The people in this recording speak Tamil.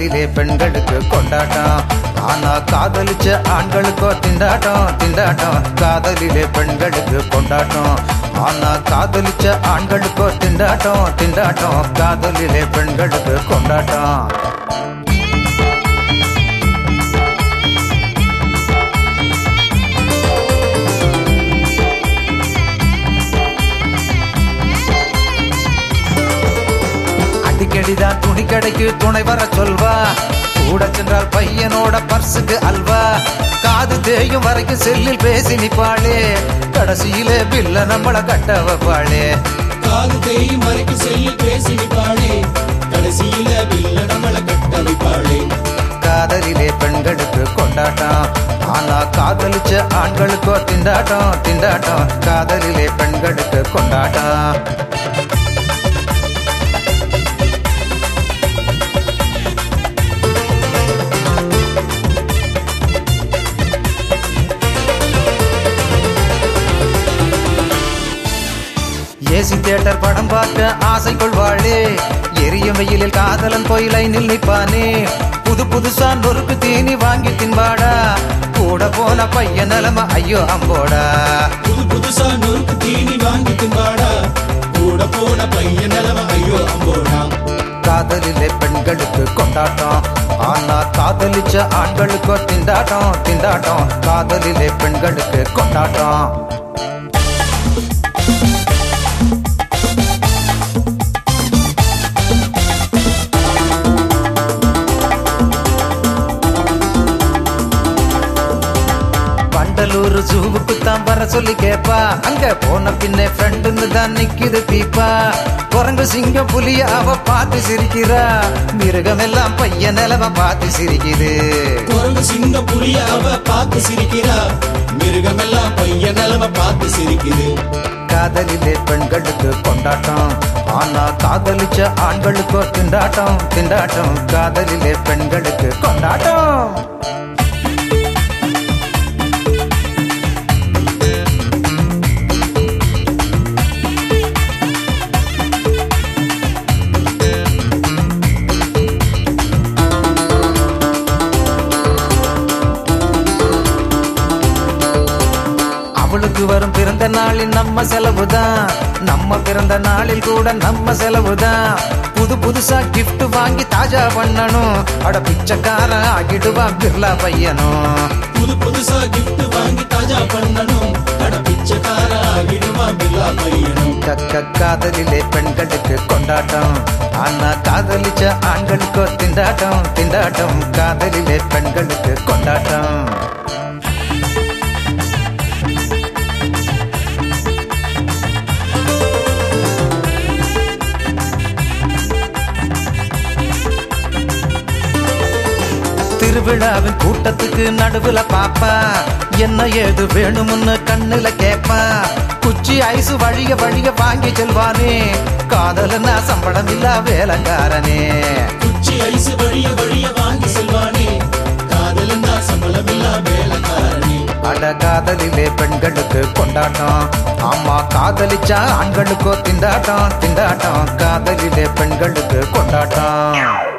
காதலிலே பெண்களுக்கு கொண்டாட்டம். ஆனா காதலிச்ச ஆண்களுக்கோ திண்டாட்டம் திண்டாட்டம். காதலிலே பெண்களுக்கு கொண்டாட்டம். ஆனா காதலிச்ச ஆண்களுக்கோ திண்டாட்டம் திண்டாட்டம். காதலிலே பெண்களுக்கு கொண்டாட்டம். அடிக்கடிதான் துணி கடைக்கு துணை வர சொல்வா. கூட சென்றால் பையனோட பர்சுக்கு அல்வா. காது தேயும் வரைக்கும் செல்லில் பேசி நிப்பாளே. கடைசியிலே பில்ல நம்மள கட்ட வைப்பாளே. காது தேயும் வரைக்கும் செல்லி பேசி நிப்பாளே. கடைசியில பில்ல நம்மள கட்ட வைப்பாளே. காதலிலே பெண்களுக்கு கொண்டாட்டம். ஆனா காதலிச்ச ஆண்களுக்கோ திண்டாட்டம் திண்டாட்டம். காதலிலே பெண்களுக்கு கொண்டாட்டம். ஏசி தியேட்டர் படம் பார்க்க ஆசை கொள்வாளே எரியும் வெயிலில் காதலன் போய் லைனில் நிப்பானே புது புதுசா நொறுக்கு தீனி வாங்கி தின்பாடா. கூட போன பையன் நிலம ஐயோ அம்போடா. புது புதுசா நொறுக்கு தீனி வாங்கி தின்பாடா. கூட போன பையன் நிலவ ஐயோ அம்போடா. காதலிலே பெண்களுக்கு கொண்டாட்டம். ஆனா காதலிச்ச ஆண்களுக்கோ திண்டாட்டம் திண்டாட்டம். காதலிலே பெண்களுக்கு கொண்டாட்டம். வண்டலூர் ஜூவுக்கு தான் வர சொல்லி கேப்பா. அங்க போன பின்னே ஃப்ரெண்டுன்னு தான் நிக்குது தீப்பா குரங்கு சிங்கம் புலிய அவ பார்த்து சிரிக்கிறா. மிருகம் எல்லாம் பையன் நிலவ பார்த்து சிரிக்குது. குரங்கு சிங்க புலிய அவ பார்த்து சிரிக்கிறா. மிருகமெல்லாம் பையன் நிலவ பார்த்து சிரிக்குது. காதலிலே பெண்களுக்கு கொண்டாட்டம். ஆனா காதலிச்ச ஆண்களுக்கோ திண்டாட்டம் திண்டாட்டம். காதலிலே பெண்களுக்கு அவளுக்கு வரும் பிறந்த நாளில் நம்ம செலவுதான். நம்ம பிறந்த நாளில் கூட நம்ம செலவுதான். புது புதுசா gift வாங்கி தாஜா பண்ணணும். அட பிச்சைக்காரன் ஆகிடுவான் பிர்லா பையனும். புது புதுசா gift வாங்கி தாஜா பண்ணணும். அட பிச்சைக்கார ஆகிடுவா பில்லா பையனும். கக்க காதலிலே பெண்களுக்கு கொண்டாட்டம். ஆனா காதலிச்ச ஆண்களுக்கோ திண்டாட்டம். திண்டாட்டம் காதலிலே பெண்களுக்கு கொண்டாட்டம். திருவிழாவின் கூட்டத்துக்கு நடுவுல பாப்பா. என்ன ஏது வேணும்னு கண்ணுல கேப்பா. குச்சி ஐசு வழிய வழிய வாங்கி செல்வானே. காதலனா சம்பளம் இல்லா வேலைக்காரனே. குச்சி ஐசு வழிய வழிய வாங்கி செல்வானே. காதலன் சம்பளம் இல்லா வேலைக்காரனே. அட காதலிலே பெண்களுக்கு கொண்டாட்டம். ஆமா காதலிச்சா ஆண்களுக்கோ திண்டாட்டம். திண்டாட்டம். காதலிலே பெண்களுக்கு கொண்டாட்டம்.